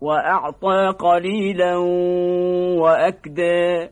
وأعطى قليلا وأكدى